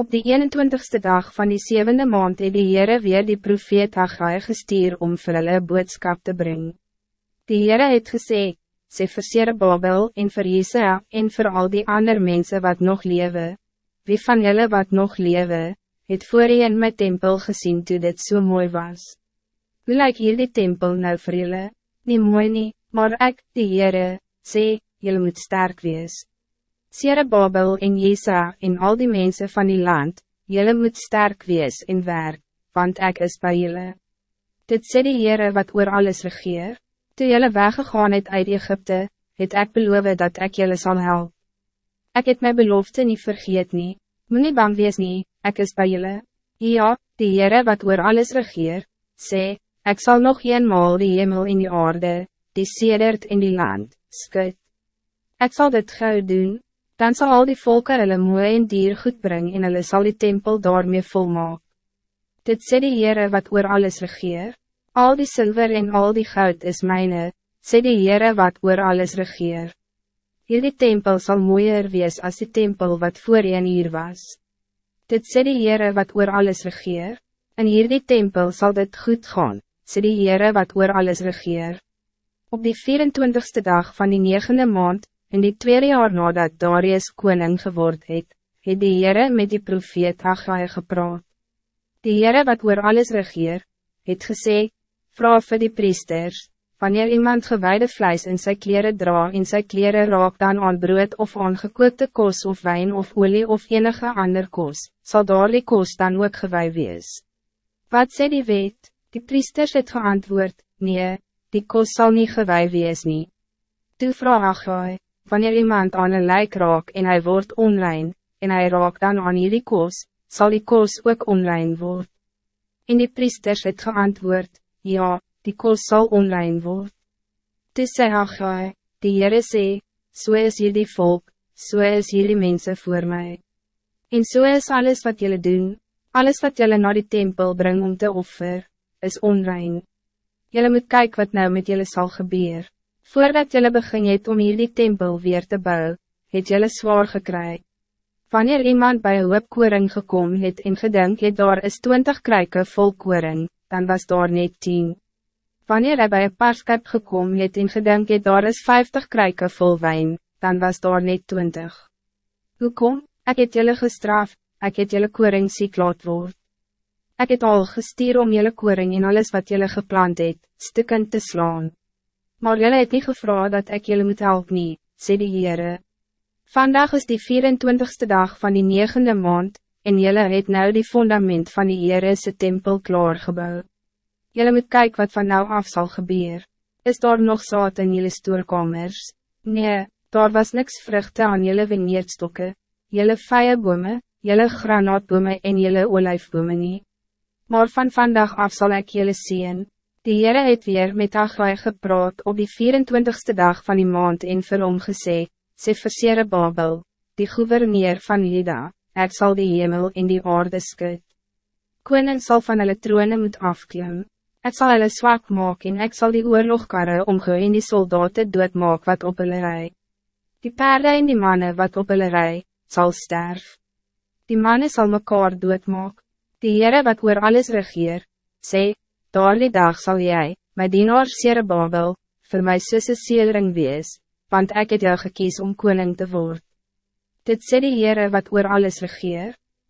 Op die 21ste dag van die zevende maand het die Heere weer die profeet Haggai gestuur om vir hulle boodskap te brengen. Die Heere het gesê, sê vir Babel en vir Jesaja en vir al die ander mensen wat nog lewe, wie van julle wat nog lewe, het voor je in my tempel gezien toe dit so mooi was. Hoe lyk hier die tempel nou vir julle? Nie mooi nie, maar ek, die Heere, sê, julle moet sterk wees. Sere Babel en Jesa en al die mensen van die land, jullie moet sterk wees en werk, want ik is bij jullie. Dit sê die Heere wat oor alles regeer, toe jylle weggegaan het uit Egypte, het ek beloof dat ik jullie zal helpen. Ik het mijn belofte niet vergeet nie, moet nie bang wees nie, ek is bij jullie. Ja, die Heere wat oor alles regeer, sê, ik zal nog eenmaal die hemel in die aarde, die sedert in die land, skut. Ik zal dit gauw doen, dan zal al die volken hulle moe en dier goed brengen en hulle sal die tempel daarmee volmaak. Dit sê die Heere wat oor alles regeer, al die zilver en al die goud is mijne, sê die Heere wat oor alles regeer. Hierdie tempel zal mooier wees als die tempel wat voor een hier was. Dit sê die Heere wat oor alles regeer, en hierdie tempel zal dit goed gaan, sê die Heere wat oor alles regeer. Op die 24ste dag van die negende maand, In die tweede jaar nadat Darius koning geword het, het die Heere met die profeet Haggai gepraat. Die Heere wat oor alles regeer, het gesê, vraag vir die priesters, wanneer iemand gewijde vlijs in zijn kleren dra en sy kleren raak dan aan brood of aan gekookte kos of wijn of olie of enige ander kos, zal daar die kos dan ook gewij wees. Wat sê die wet? Die priesters het geantwoord, nee, die kos zal niet gewij wees nie. Toe vraag Haggai, wanneer iemand aan een lijk raak en hij wordt onrein, en hij raakt dan aan hierdie kos, zal die kos ook onrein worden. En die priesters het geantwoord, ja, die kos zal onrein worden. Toe sê Haggai, die Heere sê, so is hierdie volk, so is hierdie mensen voor mij. En so is alles wat jullie doen, alles wat jullie naar die tempel brengen om te offer, is onrein. Jullie moet kijken wat nou met jullie zal gebeuren. Voordat jullie begin het om hier die tempel weer te bouwen, het jullie zwaar gekry. Wanneer iemand bij een hoopkoring gekom het en gedink het daar is twintig kruike vol koring, dan was daar net tien. Wanneer hij bij een paarskip gekom het en gedink het daar is vijftig kruike vol wijn, dan was daar net twintig. Hoekom? Ik het jullie gestraf, ik het jullie koring ziek laat word. Ik het al gestuur om jullie koring en alles wat jullie geplant het, stukken te slaan. Maar jullie het niet gevraagd dat ik jullie moet helpen, nie, sê die Heere. Vandaag is die 24ste dag van die negende maand, en jullie het nou die fundament van die Heerese tempel klaargebouw. Jullie moet kijken wat van nou af zal gebeuren. Is daar nog zaad in jullie stoorkamers? Nee, daar was niks vruchten aan jullie veneerdstokken, jullie vijenbome, jullie granaatbome en jullie olijfbome nie. Maar van vandaag af zal ik jullie zien. Die Heere het weer met Agwai gepraat op die 24ste dag van die maand en vir hom gesê, sê vir Babel, die gouverneur van Juda, ek sal die hemel en die aarde skud. Koning sal van hulle trone moet afklim, ek sal hulle zwak maak en ek sal die oorlogkarre omgooi en die soldaten doodmaak wat op hulle rij. Die paarden en die mannen wat op hulle rij, sal sterf. Die mannen sal mekaar doodmaak, die Heere wat oor alles regeer, sê, Daar die dag zal jij, my dienaar Sere Babel, vir my susse seelring wees, want ik het jou gekies om koning te worden. Dit sê die Heere wat oor alles regeer,